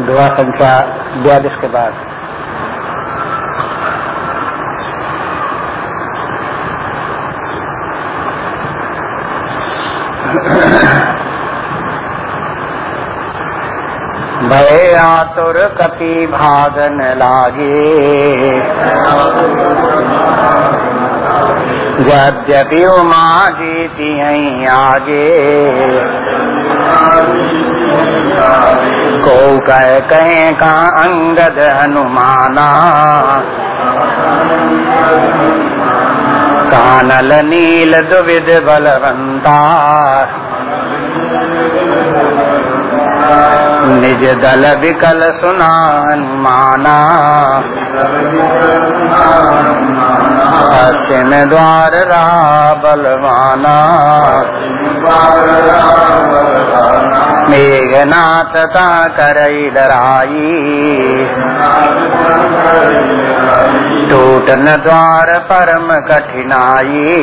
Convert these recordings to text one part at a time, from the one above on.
दुआ संख्या बयालीस के बाद। भय आतुर कपि भागन लागे। यद्यपि उमा जीती आगे। को कह कहें का अंगद हनुमाना। कानल नील दुविध बलवंता। निज दल विकल सुनान माना पश्चिम द्वार रहा बलवाना। मेघनाथ का करई डराई टूटन द्वार परम कठिनाई।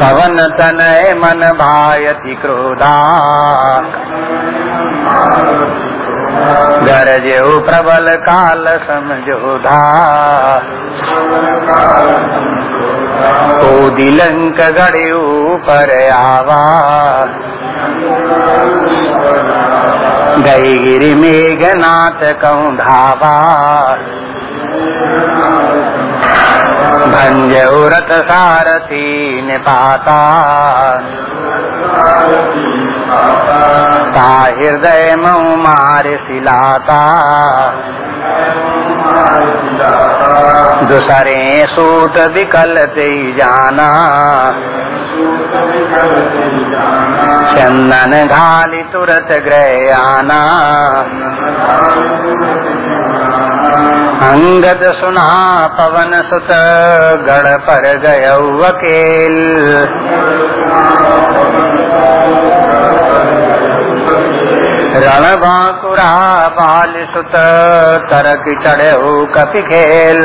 पवन तनय मन भायति क्रोधा। गरजेऊ प्रबल काल समझोधा दिलंक गड़ेऊ पर आवा। गई मेघनाथ कहूँ धावा। भंज उरत सारथी ने पाता ता हृदय मऊ मार सिलाता। दूसरे सूत विकल ते जाना। चंदन घाली तुरत ग्रह आना। अंगद सुना पवन सुत गढ़ पर गय वकील रण बांकुरा बाल सुत, तरक चढ़े हो कपि खेल।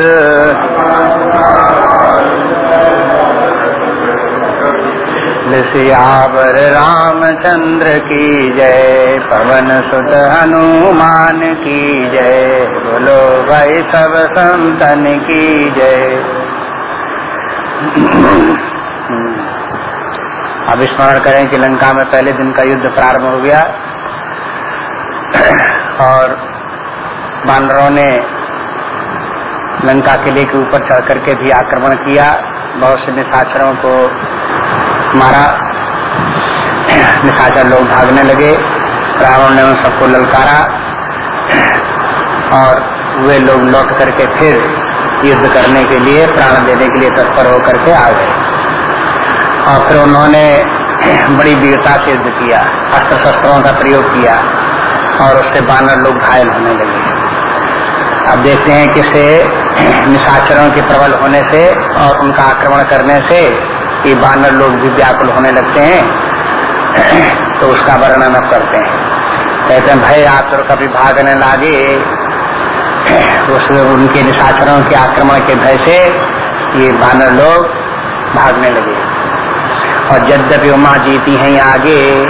सियावर रामचंद्र की जय, पवन सुत हनुमान की जय, बोलो भाई सब संतन की जय। अब स्मरण करें कि लंका में पहले दिन का युद्ध प्रारंभ हो गया। और बानरों ने लंका किले के ऊपर चढ़ करके भी आक्रमण किया, बहुत से निशाचरों को मारा। निशाचर लोग भागने लगे, रावण ने उन सबको ललकारा और वे लोग लौट करके फिर युद्ध करने के लिए, प्राण देने के लिए तत्पर होकर के आ गए। और फिर उन्होंने बड़ी वीरता से युद्ध किया अस्त्र शस्त्रों का प्रयोग किया। और उससे बानर लोग घायल होने लगे। अब देखते हैं कि से निशाचरों के प्रबल होने से और उनका आक्रमण करने से ये बानर लोग भी व्याकुल होने लगते हैं। तो उसका वर्णन अब करते हैं। कहते हैं, भय आतुर कभी भागने लागे। उस उनके निशाचरों के आक्रमण के भय से ये बानर लोग भागने लगे। और यद्यपि उमा जीती हैं आगे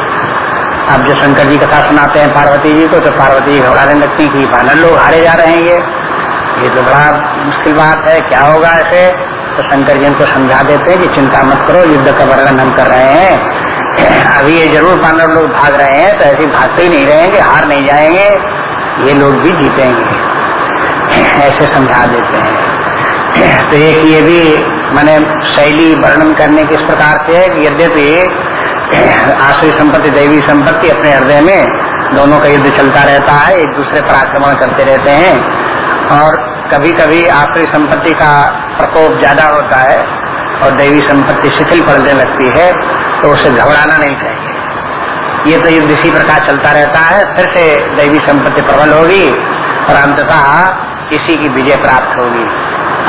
अब जो शंकर जी कथा सुनाते हैं, पार्वती जी को तो पार्वती जी घबराने लगती है कि बानर लोग हारे जा रहे हैं ये। ये तो बड़ा मुश्किल बात है, क्या होगा ऐसे? तो शंकर जी उनको समझा देते हैं कि चिंता मत करो, युद्ध का वर्णन हम कर रहे हैं। अभी ये ज़रूर बानर लोग भाग रहे हैं तो ऐसे भागते ही नहीं रहेंगे, हार नहीं जाएँगे। ये लोग भी जीतेंगे। ऐसे समझा देते हैं। तो एक ये भी, मैंने शैली वर्णन करने के इस प्रकार से यद्यपि आश्रय संपत्ति, दैवी संपत्ति अपने हृदय में दोनों का युद्ध चलता रहता है, एक दूसरे पर आक्रमण करते रहते हैं। और कभी कभी आश्रय संपत्ति का प्रकोप ज़्यादा होता है और दैवी संपत्ति शिथिल पड़ने लगती है तो उसे घबराना नहीं चाहिए। ये तो युद्ध इसी प्रकार चलता रहता है, फिर से दैवी संपत्ति प्रबल होगी और अंततः इसी की विजय प्राप्त होगी,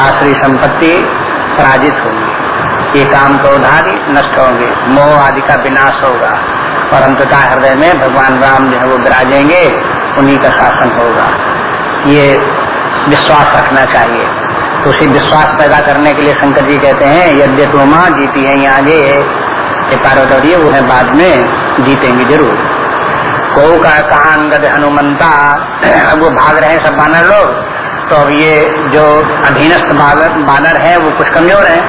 आश्रय संपत्ति पराजित होगी। ये काम तो उधारी नष्ट होंगे। मोह आदि का विनाश होगा। और अंततः हृदय में भगवान राम जो है वो विराजेंगे, उन्हीं का शासन होगा। ये विश्वास रखना चाहिए। तो उसी विश्वास पैदा करने के लिए शंकर जी कहते हैं, यद्य तो माँ जीती है यहाँ आगे, ये पार्वती वो है बाद में, जीतेंगे ज़रूर। को का कहा अंगद हनुमंता, अब वो भाग रहे हैं सब बानर लोग तो अब ये जो अधीनस्थ बानर है, वो कुछ कमज़ोर है।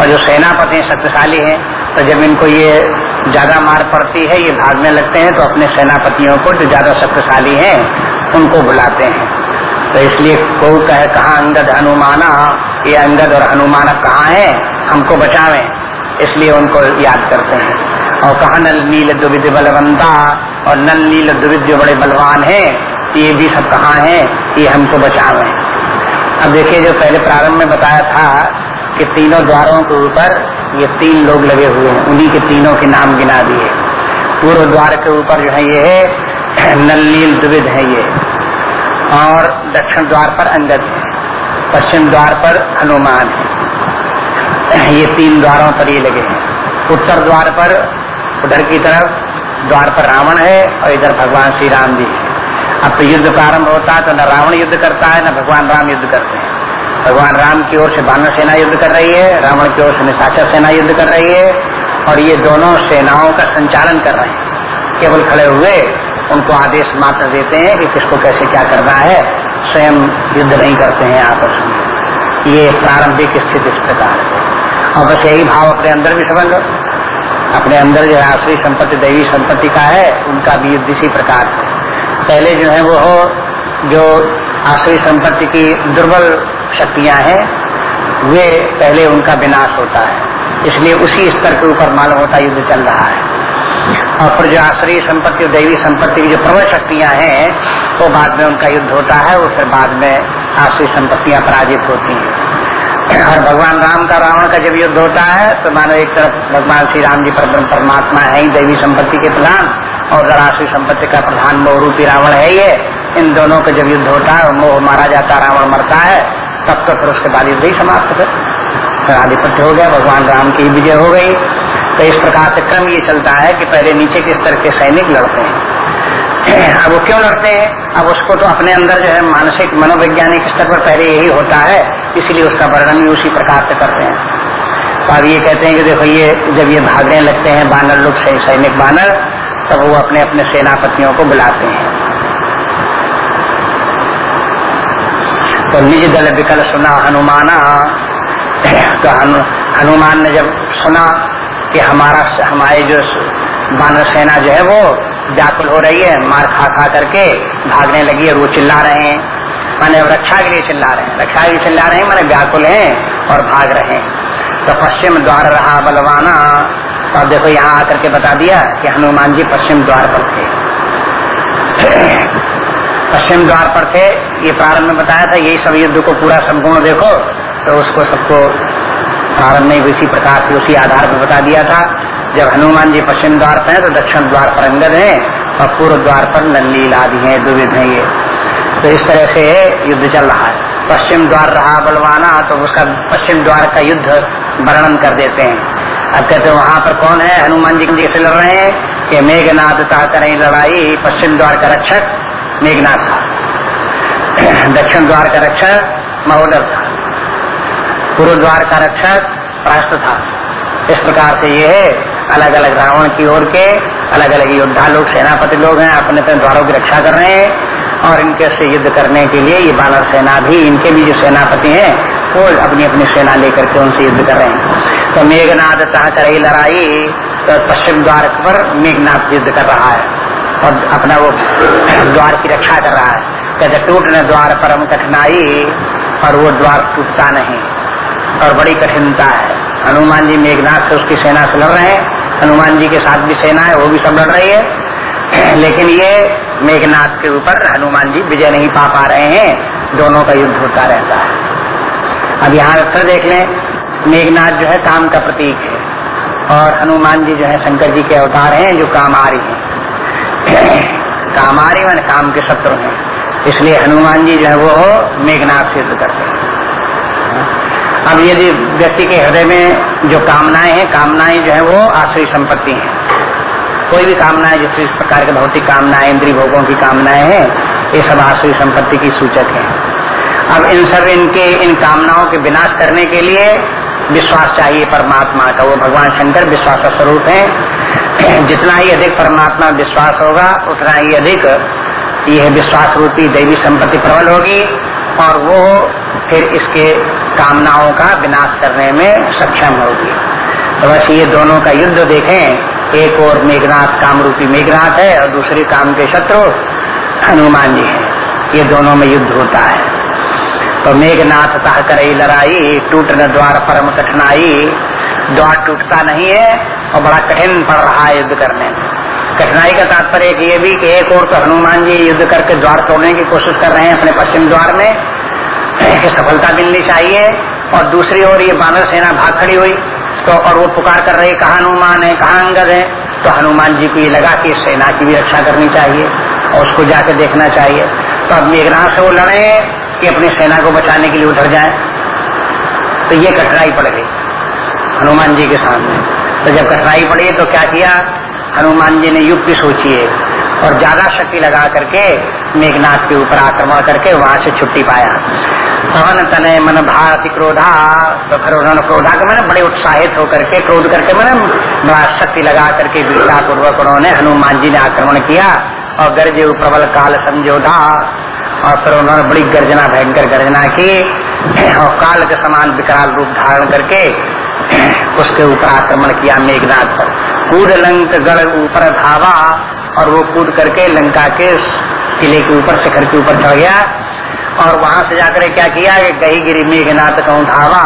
और जो सेनापति शक्तिशाली है तो जब इनको ये ज़्यादा मार पड़ती है, ये भागने लगते हैं तो अपने सेनापतियों को जो ज़्यादा शक्तिशाली हैं, उनको बुलाते हैं। तो इसलिए को कहे, कहा अंगद हनुमाना? ये अंगद और हनुमान कहाँ है? हमको बचावे। इसलिए उनको याद करते हैं। और कहा नल नील दुविध बलवंता और नल नील दुविध जो बड़े बलवान है, ये भी सब कहाँ है? ये हमको बचावे। अब देखिए, जो पहले प्रारंभ में बताया था कि तीनों द्वारों के ऊपर ये तीन लोग लगे हुए हैं। उन्हीं के तीनों के नाम गिना दिए। पूर्व द्वार के ऊपर जो है ये है, नलनील द्विविध है ये। और दक्षिण द्वार पर अंगद है। पश्चिम द्वार पर हनुमान है। ये तीन द्वारों पर ये लगे हैं। उत्तर द्वार पर, उधर की तरफ़ द्वार पर रावण है और इधर भगवान श्री राम जी है। अब तो युद्ध प्रारंभ होता है तो न रावण युद्ध करता है, न भगवान राम युद्ध करते हैं। भगवान राम की ओर से बानर सेना युद्ध कर रही है, रावण की ओर से निशाचर सेना युद्ध कर रही है, और ये दोनों सेनाओं का संचालन कर रहे हैं। केवल खड़े हुए, उनको आदेश मात्र देते हैं कि किसको कैसे क्या करना है, स्वयं युद्ध नहीं करते हैं आपस में। ये प्रारंभिक स्थिति इस प्रकार है। और बस यही भाव अपने अंदर भी समझ लो अपने अंदर जो आश्री संपत्ति, दैवी संपत्ति का है, उनका भी युद्ध इसी प्रकार है। पहले जो है वो हो, जो आश्री संपत्ति की दुर्बल शक्तियाँ हैं, वे पहले उनका विनाश होता है। इसलिए उसी स्तर के ऊपर मालूम होता युद्ध चल रहा है। और फिर जो आश्रय संपत्ति और दैवी संपत्ति की जो प्रबल शक्तियाँ हैं, वो बाद में उनका युद्ध होता है, वो फिर बाद में आश्रय संपत्तियाँ पराजित होती हैं। और भगवान राम का रावण का जब युद्ध होता है तो मानो एक तरफ़ भगवान श्री राम जी परमात्मा है ही दैवी संपत्ति के प्रधान, और राष्ट्रीय संपत्ति का प्रधान मोह रूपी रावण है ये। इन दोनों का जब युद्ध होता है, मोह मारा जाता रावण मरता है। तब तक फिर उसके बाद युद्ध ही समाप्त फिर आधिपत्य हो गया, भगवान राम की विजय हो गई। तो इस प्रकार से क्रम ये चलता है कि पहले नीचे के स्तर के सैनिक लड़ते हैं। अब वो क्यों लड़ते हैं? अब उसको तो अपने अंदर जो है मानसिक, मनोवैज्ञानिक स्तर पर पहले यही होता है, इसलिए उसका वर्णन भी उसी प्रकार से करते हैं। तो अब ये कहते हैं कि देखो ये जब ये भागने लगते हैं बानर लोग सैनिक बानर, तब वो अपने अपने सेनापतियों को बुलाते हैं। तो निज दल विकल सुना हनुमाना। तो हनुमान ने जब सुना कि हमारा हमारे जो बानर सेना जो है वो व्याकुल हो रही है, मार खा खा करके भागने लगी है वो चिल्ला रहे हैं। माने रक्षा के लिए चिल्ला रहे हैं। रक्षा के लिए चिल्ला रहे हैं, माने व्याकुल हैं और भाग रहे हैं। तो पश्चिम द्वार रहा बलवाना। तो अब देखो यहाँ आकर के बता दिया कि हनुमान जी पश्चिम द्वार पर थे। पश्चिम द्वार पर थे, ये प्रारंभ में बताया था, यही सब युद्ध को पूरा संपूर्ण देखो तो उसको सबको प्रारंभ में इसी प्रकार से उसी आधार पर बता दिया था। जब हनुमान जी पश्चिम द्वार पर है तो दक्षिण द्वार पर अंगद है, और पूर्व द्वार पर नल्लील आदि है, दुविध है ये। तो इस तरह से युद्ध चल रहा है। पश्चिम द्वार रहा बलवाना तो उसका पश्चिम द्वार का युद्ध वर्णन कर देते हैं। अब कहते वहाँ पर कौन है? हनुमान जी से लड़ रहे हैं? कि मेघनाथ ता करें लड़ाई, पश्चिम द्वार का रक्षक। मेघनाथ था। दक्षिण द्वार का रक्षक महोदर था। पूर्व द्वार का रक्षक प्रास्त था। इस प्रकार से ये है अलग अलग रावण की ओर के अलग अलग योद्धा लोग, सेनापति लोग हैं, अपने अपने द्वारों की रक्षा कर रहे हैं और इनके से युद्ध करने के लिए ये बानर सेना भी, इनके भी जो सेनापति हैं, वो अपनी अपनी सेना लेकर के उनसे युद्ध कर रहे हैं। तो मेघनाथ चाह कर लड़ाई तो पश्चिम द्वार पर मेघनाथ युद्ध कर रहा है। और अपना वो द्वार की रक्षा कर रहा है। कहते, टूटने द्वार परम कठिनाई और वो द्वार टूटता नहीं। और बड़ी कठिनता है। हनुमान जी मेघनाथ से उसकी सेना से लड़ रहे हैं। हनुमान जी के साथ भी सेना है, वो भी सब लड़ रही है। लेकिन ये मेघनाथ के ऊपर हनुमान जी विजय नहीं पा पा रहे हैं। दोनों का युद्ध होता रहता है। अब यहाँ अक्सर देख लें, मेघनाथ जो है काम का प्रतीक है। और हनुमान जी जो है शंकर जी के अवतार हैं, जो कामारी हैं। कामारी मान काम के शत्रु हैं। इसलिए हनुमान जी जो है वो मेघनाथ सिद्ध करते हैं। अब यदि व्यक्ति के हृदय में जो कामनाएँ हैं, कामनाएँ जो है वो आश्रय संपत्ति हैं। कोई भी कामनाएँ, जिस प्रकार के भौतिक कामनाएँ, इंद्रिय भोगों की कामनाएँ हैं, ये सब आश्रय संपत्ति की सूचक है। अब इन सब इनके, इन कामनाओं के विनाश करने के लिए विश्वास चाहिए परमात्मा का। वो भगवान शंकर विश्वास स्वरूप है। जितना ही अधिक परमात्मा विश्वास होगा, उतना ही अधिक यह विश्वास रूपी दैवी संपत्ति प्रबल होगी और वो फिर इसके कामनाओं का विनाश करने में सक्षम होगी। तो बस ये दोनों का युद्ध देखें। एक और मेघनाथ काम रूपी मेघनाथ है और दूसरे काम के शत्रु हनुमान जी है। ये दोनों में युद्ध होता है। तो मेघनाथ तह कर लड़ाई टूट द्वार परम कठिनाई, द्वार टूटता नहीं है। और बड़ा कठिन पड़ रहा है युद्ध करने में। कठिनाई का तात्पर्य ये भी कि एक और तो हनुमान जी युद्ध करके द्वार तोड़ने की कोशिश कर रहे हैं अपने पश्चिम द्वार में सफलता मिलनी चाहिए। और दूसरी ओर ये बानर सेना भाग खड़ी हुई तो और वो पुकार कर रही, कहा हनुमान है, कहा अंगद है? तो हनुमान जी को ये लगा कि सेना की भी रक्षा करनी चाहिए और उसको जाके देखना चाहिए। तो अब मेघनाथ से वो लड़े कि अपनी सेना को बचाने के लिए उधर जाए। तो ये कठिनाई पड़ गई हनुमान जी के सामने। तो जब कठिनाई पड़ी तो क्या किया? हनुमान जी ने युक्ति सोची है और ज़्यादा शक्ति लगा करके मेघनाथ के ऊपर आक्रमण करके वहाँ से छुट्टी पाया। पवन तने मन भारती क्रोधा तो फिर उन्होंने क्रोधा के मैंने बड़े उत्साहित होकर के क्रोध करके मैंने बड़ा शक्ति लगा करके वीरता पूर्वक उन्होंने हनुमान जी ने आक्रमण किया और गर्जे प्रबल काल समझोधा और फिर उन्होंने बड़ी गर्जना, भयंकर गर्जना की और काल के समान विकराल रूप धारण करके उसके ऊपर आक्रमण किया मेघनाथ पर। कूद लंक गढ़ ऊपर धावा और वो कूद करके लंका के किले के ऊपर, शिखर के ऊपर चढ़ गया और वहाँ से जाकर क्या किया? कि कही गिरी मेघनाथ कहूँ धावा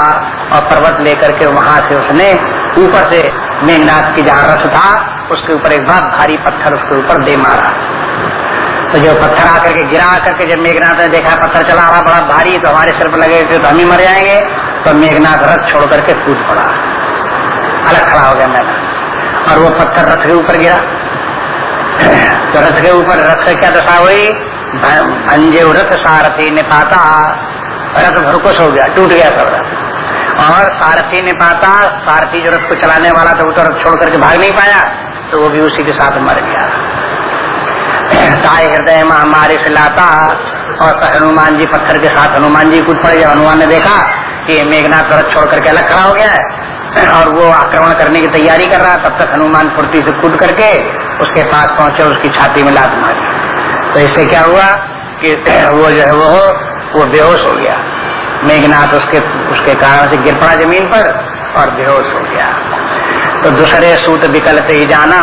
और पर्वत लेकर के वहाँ से उसने ऊपर से मेघनाथ की जहाँ रस था उसके ऊपर एक बहुत भारी पत्थर उसके ऊपर दे मारा। तो जो पत्थर आकर के गिरा करके जब मेघनाथ ने देखा पत्थर चला रहा, बड़ा भारी तो हमारे सिर पर लगे थे तो हम ही मर जाएँगे। तो मेघनाथ रथ छोड़ करके कूद पड़ा। अलग खड़ा हो गया मैदान और वो पत्थर रथ के ऊपर गिरा। तो रथ के ऊपर रथ से क्या दशा हुई? भंजे रथ सारथी ने पाता रथ भरकुश हो गया, टूट गया सब रथ। और सारथी ने पाता सारथी जो रथ को चलाने वाला था, वो तो रथ छोड़ करके भाग नहीं पाया तो वो भी उसी के साथ मर गया। ताय हृदय महामारी से लाता, और हनुमान जी पत्थर के साथ हनुमान जी कूद पड़े। हनुमान ने देखा कि मेघनाथ रथ छोड़ करके अलग खड़ा हो गया है। और वो आक्रमण करने की तैयारी कर रहा तब तक हनुमान फुर्ती से कूद करके उसके पास पहुँचे उसकी छाती में लात मारी। तो इससे क्या हुआ कि वो जो है वो वो बेहोश हो गया। मेघनाथ उसके उसके कारण से गिर पड़ा ज़मीन पर और बेहोश हो गया। तो दूसरे सूत विकल्प ही जाना।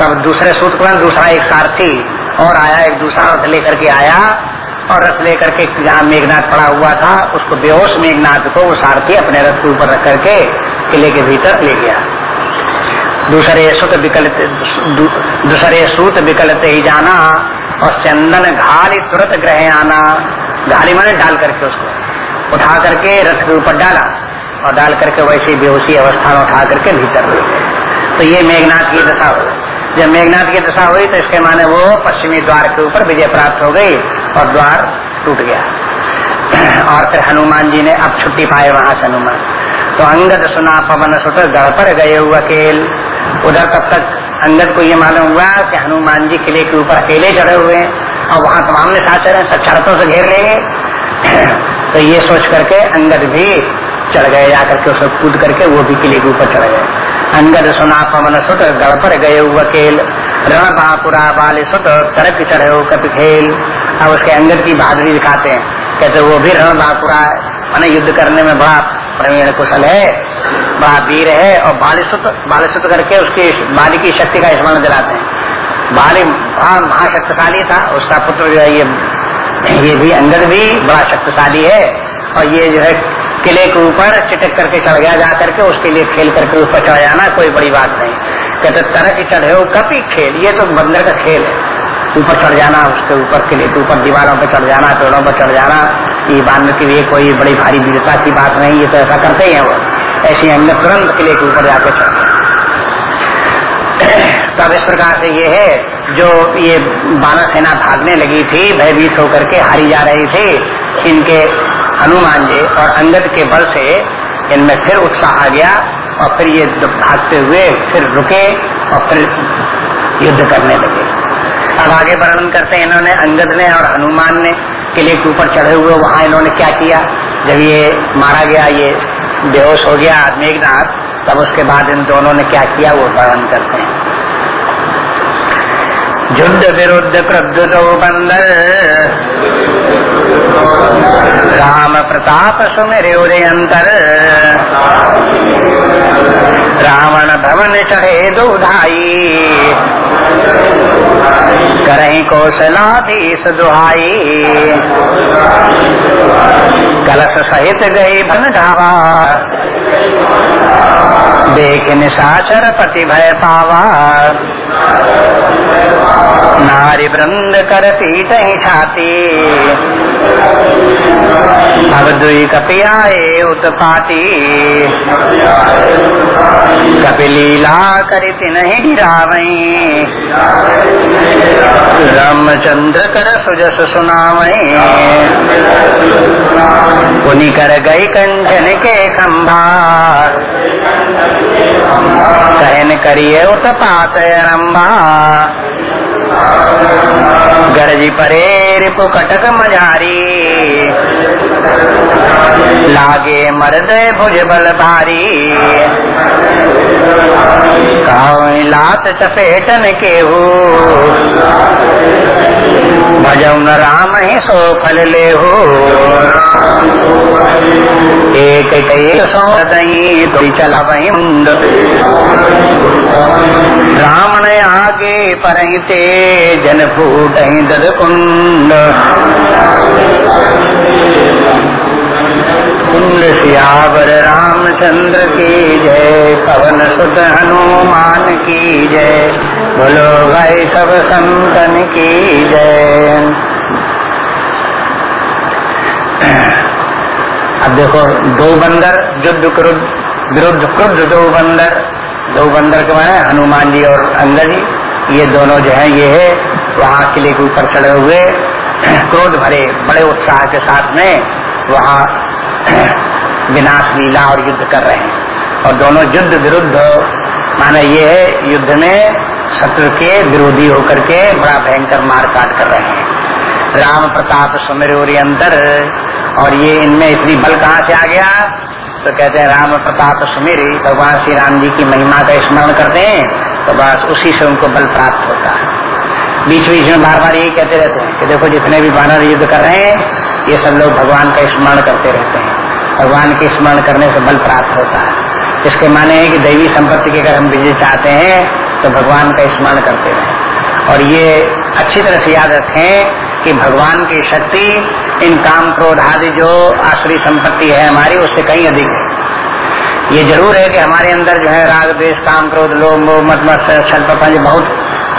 तब दूसरे सूत दूसरा एक सारथी और आया, एक दूसरा रथ लेकर के आया और रथ लेकर के जहाँ मेघनाथ पड़ा हुआ था, उसको बेहोश मेघनाथ को वो सारथी अपने रथ के ऊपर रख करके किले के भीतर ले गया। दूसरे सुत विकलित दूसरे सूत विकलते ही जाना, और चंदन घाली तुरंत ग्रह आना। घाली माने डाल करके उसको। उठा करके रथ के ऊपर डाला, और डाल करके वैसे बेहोशी अवस्था में उठा करके भीतर ले गए तो ये मेघनाथ की दशा हुई जब मेघनाथ की दशा हुई तो इसके माने वो पश्चिमी द्वार के ऊपर विजय प्राप्त हो गई और द्वार टूट गया। और फिर हनुमान जी ने अब छुट्टी पाए वहाँ से हनुमान। तो अंगद सुना पवन सुत गढ़ पर गए हुए अकेल। उधर तब तक अंगद को ये मालूम हुआ कि हनुमान जी किले के ऊपर अकेले चढ़े हुए हैं और वहाँ तमाम ने साथ चढ़े सब शर्तों से घेर लेंगे। तो ये सोच करके अंगद भी चढ़ गए, जाकर के उसको कूद करके वो भी किले के ऊपर चढ़ गए। अंगद सुना पवन सुत गढ़ पर गए वकेल रण बापुरा बाल सुत तरक चढ़े कप खेल अब उसके अंगद की बहादुरी दिखाते हैं। कहते वो भी रण बापुरा मैंने युद्ध करने में बड़ा प्रवीण कुशल है, बड़ा वीर है। और बालिसुत बालिसुत करके उसकी बाली की शक्ति का स्मरण दिलाते हैं। बाली बड़ा महाशक्तिशाली था, उसका पुत्र जो है, ये ये भी अंगद भी बड़ा शक्तिशाली है। और ये जो है किले के ऊपर चिटक करके चढ़ गया, जा करके उसके लिए खेल करके ऊपर चढ़ जाना, कोई बड़ी बात नहीं। कहते, तरह की चढ़े हो, कभी खेल, ये तो बंदर का खेल है। ऊपर चढ़ जाना, उसके ऊपर किले के ऊपर दीवारों पर चढ़ जाना, पेड़ों पर चढ़ जाना, ये बांधने के लिए कोई बड़ी भारी वीरता की बात नहीं, ये तो ऐसा करते ही है वो। ऐसी अंग तुरंत किले के ऊपर जाके चढ़ तब इस प्रकार से ये है, जो ये बानर सेना भागने लगी थी, भयभीत होकर के हारी जा रही थी, इनके हनुमान जी और अंगद के बल से इनमें फिर उत्साह आ गया और फिर ये भागते हुए फिर रुके और फिर युद्ध करने लगे। अब आगे वर्णन करते हैं इन्होंने अंगद ने और हनुमान ने किले के ऊपर चढ़े हुए वहाँ इन्होंने क्या किया? जब ये मारा गया, ये बेहोश हो गया मेघनाथ तब उसके बाद इन दोनों ने क्या किया वो वर्णन करते हैं। युद्ध विरुद्ध दो बंदर। राम प्रताप सुमेरे अंतर रावण भवन चढ़े दो धाई करही कौशलाधीश दुहाई कलश सहित गई भन ढावा देख निशाचर पति भय पावा नारी वृंद कर पीट ही छाती। अब दुई कपियाए उत्पाती। कपिलीला करित नहीं गिरावई रामचंद्र कर सुजस सुनावई पुनि कर गई कंचन के खंभा कहन करिए उत्पात रंभा गरजी परे रिपु कटक मझारी। लागे मर्द भुज बल भारी। लात चपेटन के हो भजौन राम ही सो फल ले हो एक कई सो तो चला वही मुंड। रावण आगे परते जन फूट दद कुंड सियावर रामचंद्र की जय, पवन सुत हनुमान की जय, बोलो भाई सब संतन की जय। अब देखो, दो बंदर युद्ध क्रुद्ध, विरुद्ध क्रुद्ध दो बंदर दो बंदर के माने हनुमान जी और अंदर जी ये दोनों जो है, ये है, वहाँ किले के ऊपर चढ़े हुए। क्रोध भरे बड़े उत्साह के साथ में वहाँ विनाश लीला और युद्ध कर रहे हैं। और दोनों युद्ध विरुद्ध, माने ये है, युद्ध में शत्रु के विरोधी होकर के बड़ा भयंकर मार काट कर रहे हैं। राम प्रताप सुमेर अंतर, और ये इनमें इतनी बल कहाँ से आ गया? तो कहते हैं, राम प्रताप सुमेरी, भगवान श्री राम जी की महिमा का स्मरण करते हैं तो बस उसी से उनको बल प्राप्त होता है। बीच बीच में बार बार यही कहते रहते हैं कि देखो जितने भी बानर युद्ध कर रहे हैं, ये सब लोग भगवान का स्मरण करते रहते हैं। भगवान के स्मरण करने से बल प्राप्त होता है। इसके माने है कि दैवी संपत्ति के अगर हम विजय चाहते हैं तो भगवान का स्मरण करते रहें। और ये अच्छी तरह से याद रखें कि भगवान की शक्ति, इन काम क्रोध आदि जो आश्री संपत्ति है हमारी, उससे कहीं अधिक है। ये ज़रूर है कि हमारे अंदर जो है राग, द्वेष, काम, क्रोध लोग मत मत छल बहुत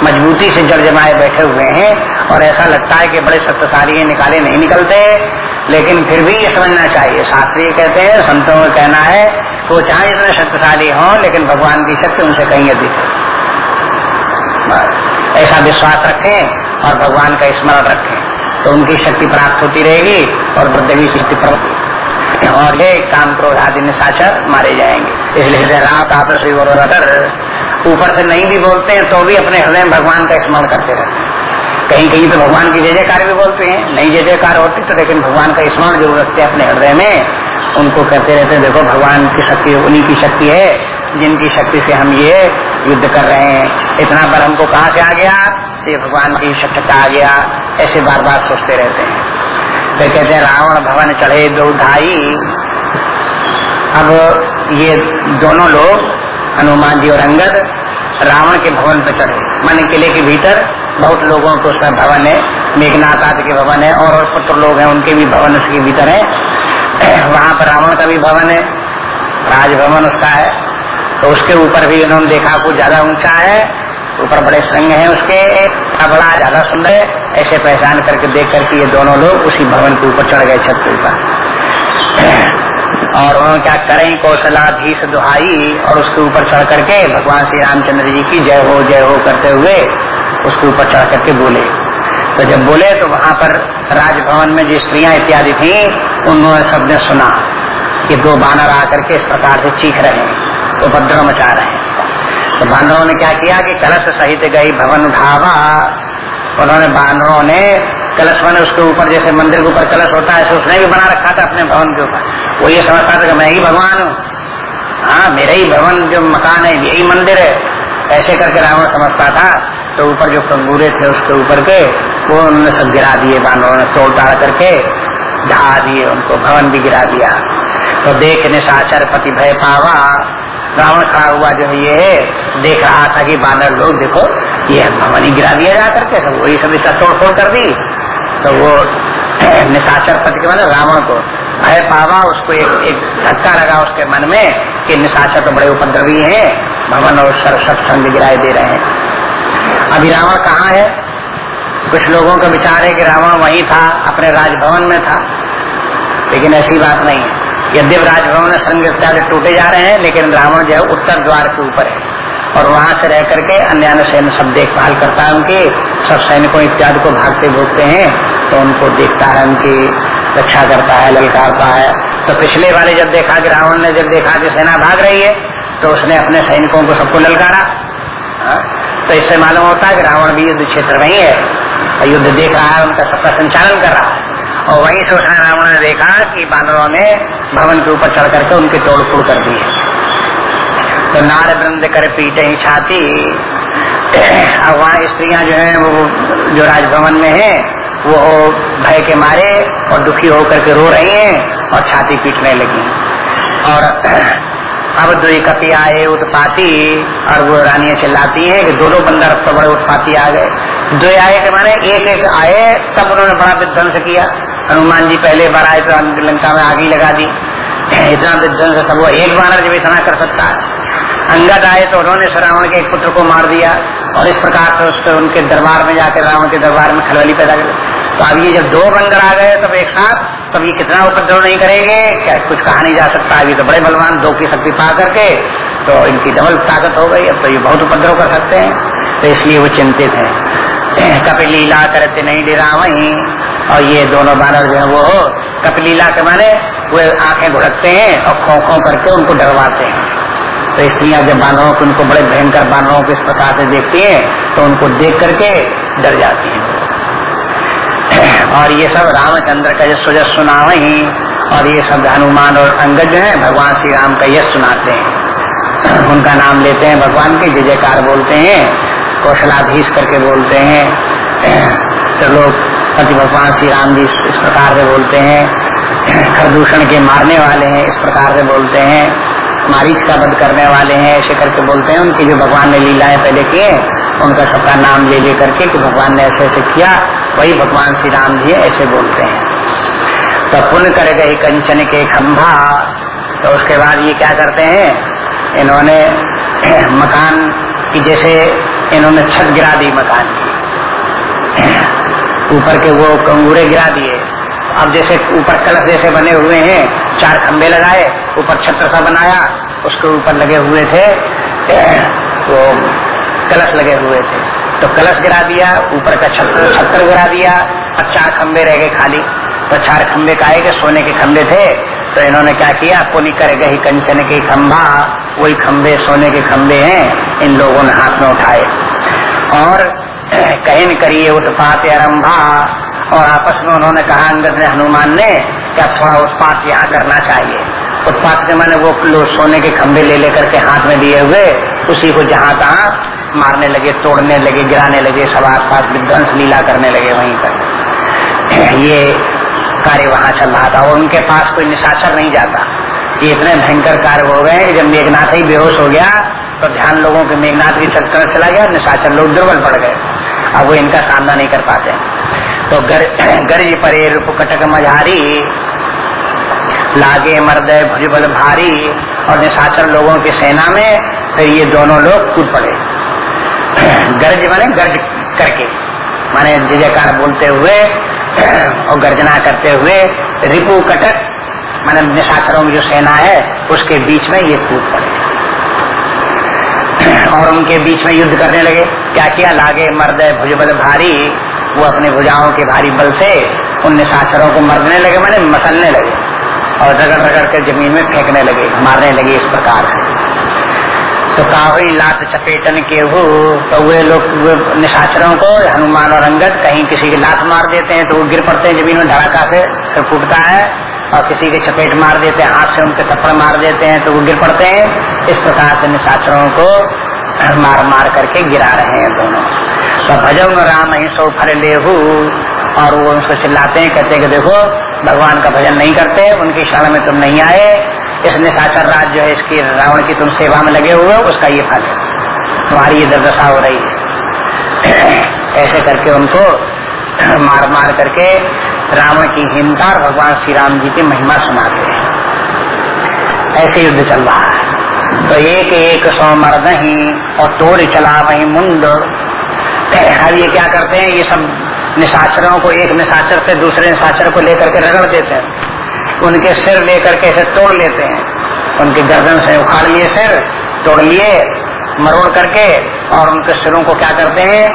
मजबूती से जड़ जमाए बैठे हुए हैं और ऐसा लगता है कि बड़े सत्यशाली निकाले नहीं निकलते। लेकिन फिर भी ये समझना चाहिए। शास्त्री कहते हैं, संतों का कहना है, वो चाहे इतने शक्तिशाली हों, लेकिन भगवान की शक्ति उनसे कहीं अधिक ऐसा विश्वास रखें और भगवान का स्मरण रखें। तो उनकी शक्ति प्राप्त होती रहेगी और बुद्धवी शक्ति प्राप्त और ये काम क्रोध आदि निशाचर मारे जाएँगे। इसलिए रात आप ऊपर से नहीं भी बोलते हैं तो भी अपने हृदय में भगवान का स्मरण करते रहते हैं। कहीं कहीं तो भगवान की जय जयकार भी बोलते हैं, नहीं जय जयकार होती तो लेकिन भगवान का स्मरण ज़रूर रखते हैं अपने हृदय में। उनको कहते रहते हैं, देखो, भगवान की शक्ति, उन्हीं की शक्ति है, जिनकी शक्ति से हम ये युद्ध कर रहे हैं। इतना बल हमको कहाँ से आ गया? ये भगवान की शक्ति आ गया। ऐसे बार बार सोचते रहते हैं। तो कहते हैं, रावण भवन चढ़े दो ढाई। अब ये दोनों लोग, हनुमान जी और अंगद रावण के भवन पर चढ़े। मान किले के भीतर बहुत लोगों के उसमें भवन है। मेघनाथ आदि के भवन है और पुत्र लोग हैं, उनके भी भवन उसके भीतर है। वहाँ पर रावण का भी भवन है, राजभवन उसका है। तो उसके ऊपर भी उन्होंने देखा कुछ ज़्यादा ऊँचा है ऊपर बड़े श्रृंग है उसके। बड़ा ज़्यादा सुंदर है। ऐसे पहचान करके देख करके ये दोनों लोग उसी भवन के ऊपर चढ़ गए छत के ऊपर और उन्होंने क्या करें? कौशलाधीश दुहाई और उसके ऊपर चढ़ करके भगवान श्री रामचंद्र जी की जय हो जय हो करते हुए उसके ऊपर चढ़ करके बोले। तो जब बोले तो वहाँ पर राजभवन में जो स्त्रियाँ इत्यादि थी, उन्होंने सबने सुना कि दो बानर आकर के इस प्रकार से चीख रहे हैं, उपद्रव मचा रहे हैं। तो बानरों ने क्या किया कि कलश सहित गई भवन ढावा उन्होंने बानरों ने कलश मैंने उसके ऊपर, जैसे मंदिर के ऊपर कलश होता है उसने भी बना रखा था अपने भवन के ऊपर। वो ये समझता था कि मैं ही भगवान हूँ। हाँ मेरा ही भवन जो मकान है, यही मंदिर है। ऐसे करके रावण समझता था। तो ऊपर जो कंगूरे थे उसके ऊपर के, वो उन्होंने सब गिरा दिए बानरों ने तोड़ ताड़ करके ढा दिए, उनको भवन भी गिरा दिया। तो देख निशाचर पति भय पावा। रावण खड़ा हुआ जो ये देख रहा था कि बानर लोग देखो, ये भवन ही गिरा दिया जा करके सब वही सब इसका तोड़ फोड़ कर दी। तो वो निशाचर पति के मतलब रावण को भय पावा, उसको एक एक धक्का लगा उसके मन में कि निशाचर तो बड़े उपद्रवी हैं, भवन और सर सत्संग गिराए दे रहे हैं। अभी रावण कहाँ है? कुछ लोगों का विचार है कि रावण वहीं था, अपने राजभवन में था, लेकिन ऐसी बात नहीं है। यद्यप राजभवन में इत्यादि टूटे जा रहे हैं, लेकिन रावण जो है उत्तर द्वार के ऊपर है। और वहाँ से रह करके अन्य अन्य सैन्य सब देखभाल करता है उनकी, सब सैनिकों इत्यादि को भागते भोगते हैं तो उनको देखता है उनकी रक्षा करता है, ललकारता है। तो पिछले वाले जब देखा कि रावण ने जब देखा कि सेना भाग रही है तो उसने अपने सैनिकों को सबको ललकारा। हाँ? तो इससे मालूम होता है कि रावण भी युद्ध क्षेत्र में ही है, और युद्ध देख रहा है, उनका सबका संचालन कर रहा है। और वहीं से उसने रावण ने देखा कि बानरों ने भवन के ऊपर चढ़ करके उनकी तोड़ फोड़ कर दी तो नार वृंद कर पीटे ही छाती। अब वहाँ स्त्रियाँ जो है, वो जो राजभवन में है, वो भय के मारे और दुखी होकर के रो रही हैं और छाती पीटने लगी। और अब दो कपी आए उत्पाती और वो रानियाँ चिल्लाती हैं कि दोनों बंदर तो बड़े उत्पाती आ गए। दो आए के माने एक एक आए, तब उन्होंने बड़ा विध्वंस किया। हनुमान जी पहले बार आए तो लंका में आगी लगा दी। इतना विध्वंस सब एक बानर जब इतना कर सकता है। अंगद आए तो उन्होंने रावण के एक पुत्र को मार दिया और इस प्रकार से उसके, उनके दरबार में जाकर रावण के दरबार में खलबली पैदा कर तो अब ये जब दो बंदर आ गए तब एक साथ, तब ये कितना उपद्रव नहीं करेंगे? क्या कुछ कहा नहीं जा सकता। अभी तो बड़े बलवान, दो की शक्ति पा करके तो इनकी डबल ताकत हो गई। अब तो ये बहुत उपद्रव कर सकते हैं। तो इसलिए वो चिंतित है। कपिलीला करते नहीं डरा वही और ये दोनों बानर जो है वो कपलीला के माने वो आँखें घुड़कते हैं और खो खो करके उनको डरवाते हैं। तो स्त्रियाँ जब बानरों को, उनको बड़े भयंकर बानरों को इस प्रकार से देखती हैं तो उनको देख करके डर जाती हैं। और ये सब रामचंद्र का यश सुजस सुना वही और ये सब हनुमान और अंगद जो है, भगवान श्री राम का यश सुनाते हैं। उनका नाम लेते हैं भगवान के, जय जयकार बोलते हैं, कौशलाधीश करके बोलते हैं। तो लोग पति भगवान श्री राम जी इस प्रकार से बोलते हैं। खरदूषण के मारने वाले हैं, इस प्रकार से बोलते हैं। मारीच का वध करने वाले हैं, ऐसे करके बोलते हैं। उनकी जो भगवान ने लीलाएँ पहले किए, उनका सबका नाम ले ले करके कि भगवान ने ऐसे ऐसे किया, वही भगवान श्री राम जी ऐसे बोलते हैं। तो पुण्य कर गई कंचन के खंभा तो उसके बाद ये क्या करते हैं, इन्होंने मकान की जैसे इन्होंने छत गिरा दी मकान की। ऊपर के वो कंगूरे गिरा दिए। अब जैसे ऊपर कलश जैसे बने हुए हैं, चार खंबे लगाए, ऊपर छत्र सा बनाया, उसके ऊपर लगे हुए थे, वो कलश लगे हुए थे। तो कलश गिरा दिया, ऊपर का छत्र छत्र गिरा दिया, और चार खंबे रह गए खाली। तो चार खंबे का के सोने के खंबे थे तो इन्होंने क्या किया पुनि कर गई कंचन के खंभा, वही खंबे सोने के खंबे हैं, इन लोगों ने हाथ में उठाए। और कहन करिए उत्पात आरम्भा और आपस में उन्होंने कहा, अंगद ने, हनुमान ने क्या थोड़ा उत्पात यहाँ करना चाहिए। उत्पात के मैंने वो सोने के खंभे ले लेकर के हाथ में दिए हुए, उसी को जहाँ तहा मारने लगे, तोड़ने लगे, गिराने लगे, सब आस पास विध्वंस लीला करने लगे वहीं पर। ये कार्य वहाँ चल रहा था और उनके पास कोई निशाचर नहीं जाता। ये इतने भयंकर कार्य हो गए कि जब मेघनाथ ही बेहोश हो गया तो ध्यान लोगों के मेघनाथ की चक्कर चला गया निशाचर लोग दुर्बल पड़ गए। अब वो इनका सामना नहीं कर पाते। तो गर, गर्ज परे रूप कटक मझारी लागे मर्दय भुजबल भारी और निशाचर लोगों की सेना में फिर ये दोनों लोग कूद पड़े। गर्ज माने गर्ज करके। माने जयकार बोलते हुए और गर्जना करते हुए रिपु कटक माने निशाचरों की जो सेना है, उसके बीच में ये कूद पड़े। और उनके बीच में युद्ध करने लगे। क्या किया? लागे, मर्द भुजबल भारी। वो अपने भुजाओं के भारी बल से उन निशाचरों को मरने लगे, मैंने मसलने लगे। और रगड़ रगड़ के ज़मीन में फेंकने लगे, मारने लगे इस प्रकार तो काहुई लात चपेटन के हो तो वे लोग निशाचरों को, हनुमान और अंगद कहीं किसी की लात मार देते हैं तो वो गिर पड़ते हैं ज़मीन में, धड़ाका से फूटता है। और किसी के चपेट मार देते हैं, हाथ से उनके थप्पड़ मार देते हैं तो वो गिर पड़ते हैं। इस प्रकार से निशाचरों को मार मार करके गिरा रहे हैं दोनों। तो भजन राम ही सो लेहू, और वो उनको चिल्लाते हैं, कहते हैं कि देखो, भगवान का भजन नहीं करते, उनकी शरण में तुम नहीं आए। इस निशाचर राज जो है, इसकी रावण की तुम सेवा में लगे हुए उसका ये फल है। तुम्हारी ये दुर्दशा हो रही है। ऐसे करके उनको मार मार करके रावण की हिंसा और भगवान श्री राम जी की महिमा सुनाते हैं। ऐसे युद्ध चल रहा है। तो एक एक सौ मर्द ही और तोड़ चला वही मुंड। अब ये क्या करते हैं? ये सब निशाचरों को एक निशाचर से दूसरे निशाचर को लेकर के रगड़ देते हैं। उनके सिर लेकर के ऐसे तोड़ लेते हैं। उनके गर्दन से उखाड़ लिए सिर, तोड़ लिए, मरोड़ करके और उनके सिरों को क्या करते हैं?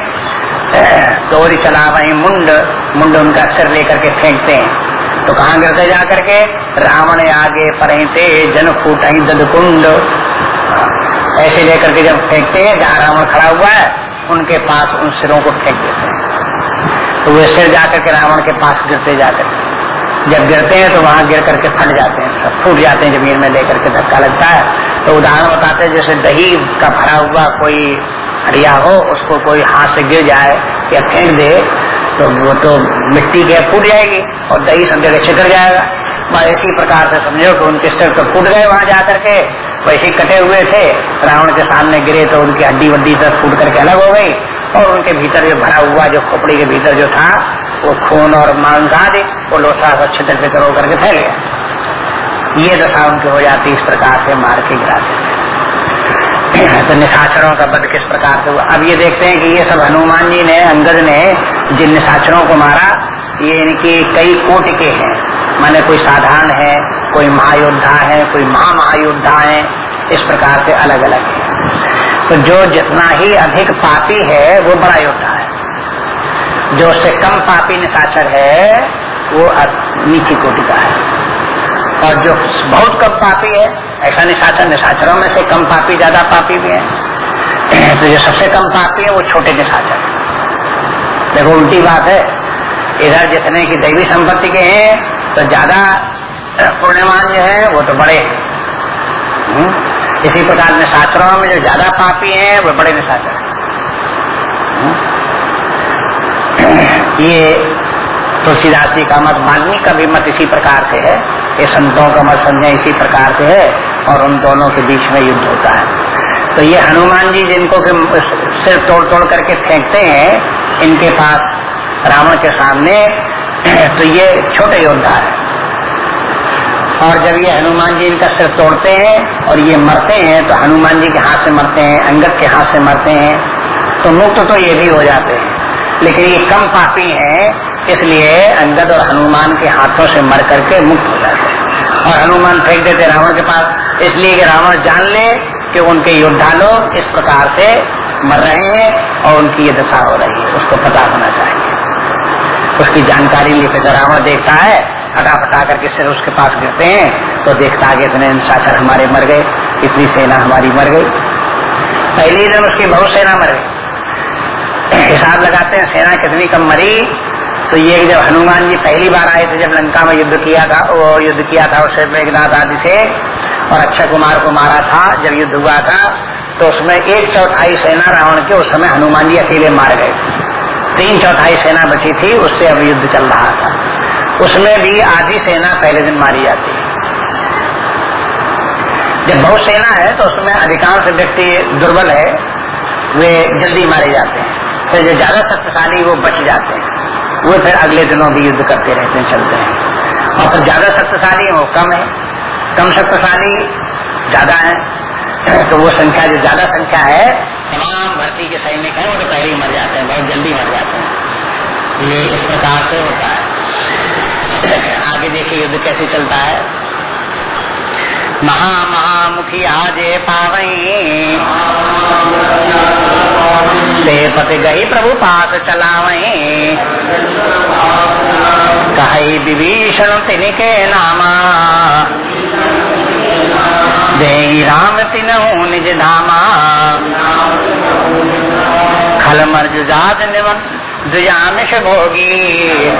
तोड़ी चला वही मुंड मुंड उनका सिर लेकर के फेंकते हैं। तो कहाँ गिरते जा करके रावण आगे परहते जन फूट दद कुंड ऐसे लेकर के जब फेंकते हैं, जहाँ रावण खड़ा हुआ है, उनके पास उन सिरों को फेंक देते हैं। तो वे सिर जाकर के रावण के पास गिरते जाकर जब गिरते हैं तो वहाँ गिर करके फट जाते हैं, सब फूट जाते हैं ज़मीन में लेकर के धक्का लगता है। तो उदाहरण बताते हैं, जैसे दही का भरा हुआ कोई हरिया हो, उसको कोई हाथ से गिर जाए या फेंक दे तो वो तो मिट्टी के फूट जाएगी और दही सब जगह छिकर जाएगा। बस इसी प्रकार से समझो कि उनके सिर तो फूट गए वहाँ जाकर के। वैसे कटे हुए थे, रावण के सामने गिरे तो उनकी हड्डी वड्डी सब फूट करके अलग हो गई और उनके भीतर जो भरा हुआ जो खोपड़ी के भीतर जो था, वो खून और मांस आदि, वो लोसा सा छितर फितर होकर फैल गया। ये दशा उनकी हो जाती इस प्रकार से मार के गिराते। तो निशाचरों का बद किस प्रकार से हुआ? अब ये देखते हैं कि ये सब हनुमान जी ने, अंगद ने, जिन निशाचरों को मारा, ये इनकी कई कोट के हैं। माने कोई साधारण है, कोई महायोद्धा है, कोई महामहायोद्धा है, इस प्रकार से अलग अलग है। तो जो जितना ही अधिक पापी है, वो बड़ा योद्धा है। जो उससे कम पापी निशाचर है, वो नीची कोटि का है। और जो बहुत कम पापी है, ऐसा निशाचर निशाचरों में से कम पापी, ज़्यादा पापी भी है। तो जो सबसे कम पापी है, वो छोटे निशाचर देखो, उल्टी बात है, इधर जितने की दैवी संपत्ति के हैं तो ज़्यादा पुण्यमान जो है, वो तो बड़े हैं। हम्म? इसी प्रकार निशाचरों में जो ज़्यादा पापी हैं, वो बड़े निशाचर ये तुलसीदास जी का मत माननी का भी मत इसी प्रकार से है। ये संतों का मत संजय इसी प्रकार से है, और उन दोनों के बीच में युद्ध होता है। तो ये हनुमान जी जिनको सिर तोड़ तोड़ करके फेंकते हैं, इनके पास रावण के सामने तो ये छोटे योद्धा है। और जब ये हनुमान जी इनका सिर तोड़ते हैं, और ये मरते हैं तो हनुमान जी के हाथ से मरते हैं, अंगद के हाथ से मरते हैं तो मुक्त तो ये भी हो जाते हैं। लेकिन ये कम पापी हैं, इसलिए अंगद और हनुमान के हाथों से मर करके मुक्त हो जाते हैं। और हनुमान फेंक देते रावण के पास। इसलिए कि रावण जान ले कि उनके योद्धा लोग इस प्रकार से मर रहे हैं और उनकी ये दशा हो रही है। उसको पता होना चाहिए। उसकी जानकारी लेकर रावण देखता है फटा फटा करके सिर उसके पास गिरते हैं तो देखता आगे इतने साचर हमारे मर गए, इतनी सेना हमारी मर गई। पहले दिन उसकी बहुत सेना मर गई। हिसाब लगाते हैं, सेना कितनी कम मरी तो ये जब हनुमान जी पहली बार आए थे, जब लंका में युद्ध किया था, वो युद्ध किया था उससे मेघनाथ आदि से, और अक्षय कुमार को मारा था, जब युद्ध हुआ था तो उसमें एक चौथाई सेना रावण के उस समय हनुमान जी अकेले मार गए तीन चौथाई सेना बची थी, उससे अब युद्ध चल रहा था। उसमें भी आधी सेना पहले दिन मारी जाती है। जब बहुत सेना है तो उसमें अधिकांश व्यक्ति दुर्बल है, वे जल्दी मारे जाते हैं। फिर जो ज़्यादा शक्तिशाली, वो बच जाते हैं। वो फिर अगले दिनों भी युद्ध करते रहते हैं, चलते हैं। और फिर ज़्यादा शक्तिशाली है, वो कम है। कम शक्तिशाली ज़्यादा है। तो वो संख्या, जो ज़्यादा संख्या है, तमाम भर्ती के सैनिक है, वो तो पहले ही मर जाते हैं, बहुत जल्दी मर जाते हैं। ये इस प्रकार से होता है। आगे देखिए युद्ध कैसे चलता है। महा महामुखी आजे पावई। ते पति गई प्रभु पास चलावई कही विभीषण तिनके नामा। दे राम तिनहु निज धामा। खल मर्ज जात निवन द्विजामिष भोगी।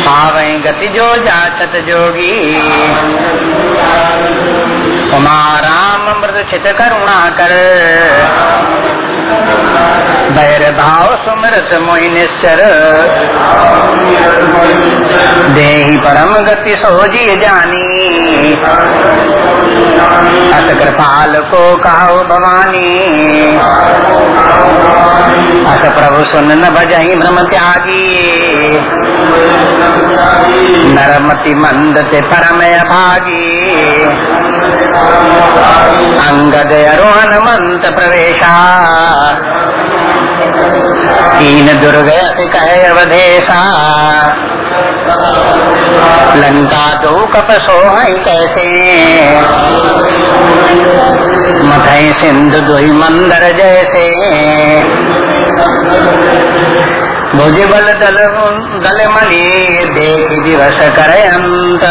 पावे गति जो जाचत जोगी। उमा राम मृद छित करुणा कर मृत मोहि निश्चर। दे परम गति सोजी जानी। अत कृपाल को कहो भवानी। अस प्रभु सुन न भजही भ्रम त्यागी। नरमति मंद ते परम भागी। अंगद अरोहन मंत प्रवेशा तीन दुर्गयस कहे अवधेशा लंका दो कप सोह कैसे मथई सिंधु दुई मंदर जैसे भुजबल दल दल मली देख दिवस करे अंत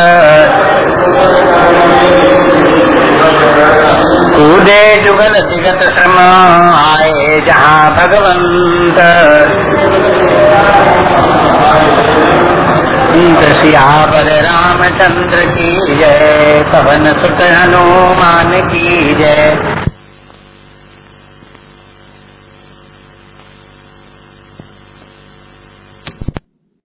कूदे जुगल दिगत श्रम आए जहाँ भगवंत सियावर रामचंद्र की जय, पवन सुत हनुमान की जय।